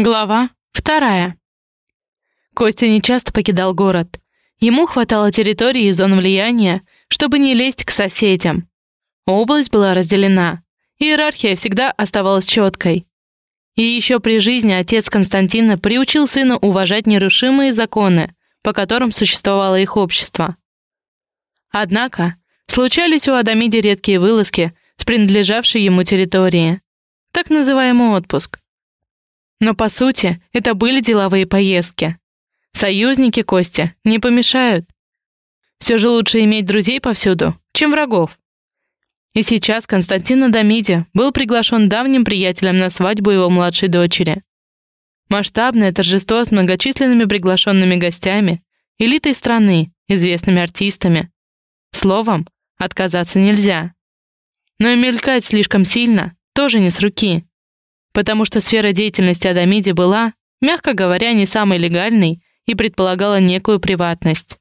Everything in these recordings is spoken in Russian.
Глава вторая. Костя нечасто покидал город. Ему хватало территории и зон влияния, чтобы не лезть к соседям. Область была разделена. Иерархия всегда оставалась четкой. И еще при жизни отец Константина приучил сына уважать нерушимые законы, по которым существовало их общество. Однако случались у Адамиди редкие вылазки с принадлежавшей ему территории. Так называемый отпуск — но по сути, это были деловые поездки. Союзники Костя не помешают. Все же лучше иметь друзей повсюду, чем врагов. И сейчас Константин Адамиди был приглашен давним приятелем на свадьбу его младшей дочери. Масштабное торжество с многочисленными приглашенными гостями, элитой страны, известными артистами. Словом, отказаться нельзя. Но и мелькать слишком сильно тоже не с руки потому что сфера деятельности Адамиди была, мягко говоря, не самой легальной и предполагала некую приватность.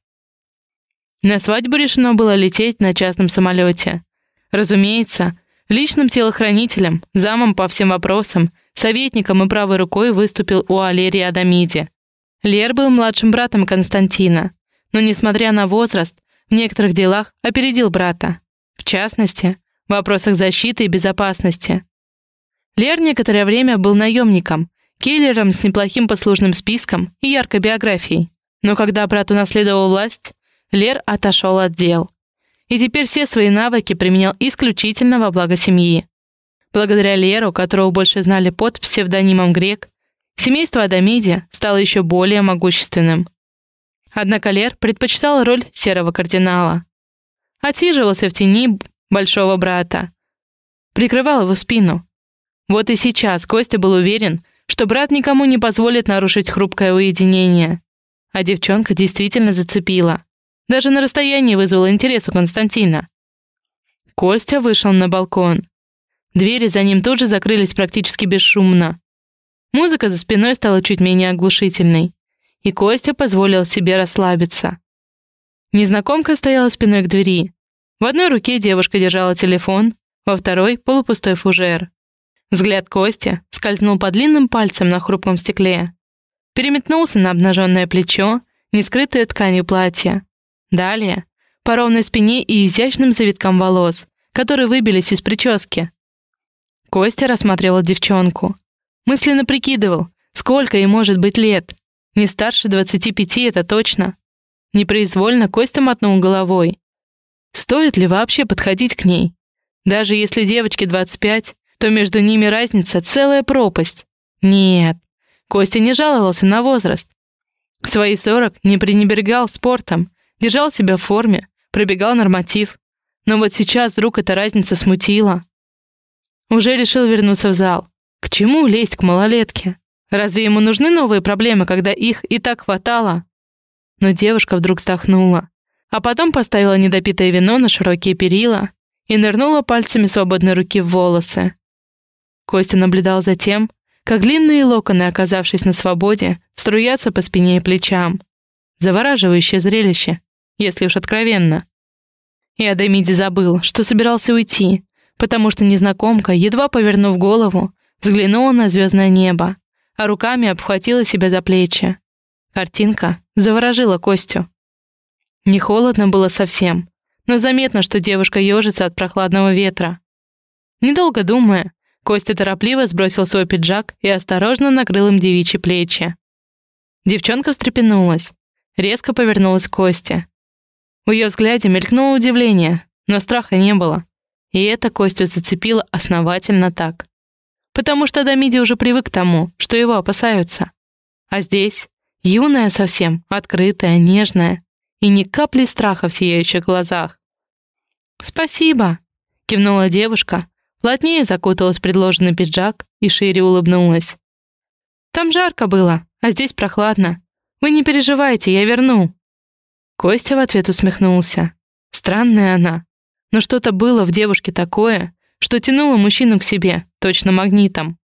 На свадьбу решено было лететь на частном самолете. Разумеется, личным телохранителем, замом по всем вопросам, советником и правой рукой выступил у Алерии Адамиди. Лер был младшим братом Константина, но, несмотря на возраст, в некоторых делах опередил брата. В частности, в вопросах защиты и безопасности. Лер некоторое время был наемником, киллером с неплохим послужным списком и яркой биографией. Но когда брат унаследовал власть, Лер отошел от дел. И теперь все свои навыки применял исключительно во благо семьи. Благодаря Леру, которого больше знали под псевдонимом Грек, семейство Адамиди стало еще более могущественным. Однако Лер предпочитал роль серого кардинала. Отсиживался в тени большого брата. Прикрывал его спину, вот и сейчас Костя был уверен, что брат никому не позволит нарушить хрупкое уединение. А девчонка действительно зацепила. Даже на расстоянии вызвала интерес у Константина. Костя вышел на балкон. Двери за ним тут же закрылись практически бесшумно. Музыка за спиной стала чуть менее оглушительной. И Костя позволил себе расслабиться. Незнакомка стояла спиной к двери. В одной руке девушка держала телефон, во второй — полупустой фужер. Взгляд Кости скользнул по длинным пальцам на хрупком стекле. Переметнулся на обнаженное плечо, не скрытое тканью платья. Далее — по ровной спине и изящным завиткам волос, которые выбились из прически. Костя рассматривал девчонку. Мысленно прикидывал, сколько ей может быть лет. Не старше 25, это точно. Непроизвольно Костя мотнул головой. Стоит ли вообще подходить к ней? Даже если девочке 25, то между ними разница целая пропасть. Нет, Костя не жаловался на возраст. Свои сорок не пренебрегал спортом, держал себя в форме, пробегал норматив. Но вот сейчас вдруг эта разница смутила. Уже решил вернуться в зал. К чему лезть к малолетке? Разве ему нужны новые проблемы, когда их и так хватало? Но девушка вдруг вздохнула, а потом поставила недопитое вино на широкие перила и нырнула пальцами свободной руки в волосы. Костя наблюдал за тем, как длинные локоны, оказавшись на свободе, струятся по спине и плечам. Завораживающее зрелище, если уж откровенно. И Адамиди забыл, что собирался уйти, потому что незнакомка, едва повернув голову, взглянула на звездное небо, а руками обхватила себя за плечи. Картинка заворожила Костю. Не холодно было совсем, но заметно, что девушка ежится от прохладного ветра. Недолго думая, Костя торопливо сбросил свой пиджак и осторожно накрыл им девичьи плечи. Девчонка встрепенулась, резко повернулась к Косте. В ее взгляде мелькнуло удивление, но страха не было. И это Костю зацепило основательно так. Потому что Дамиди уже привык к тому, что его опасаются. А здесь юная совсем, открытая, нежная и ни капли страха в сияющих глазах. «Спасибо!» — кивнула девушка, Плотнее закуталась в предложенный пиджак и шире улыбнулась. «Там жарко было, а здесь прохладно. Вы не переживайте, я верну». Костя в ответ усмехнулся. Странная она. Но что-то было в девушке такое, что тянуло мужчину к себе, точно магнитом.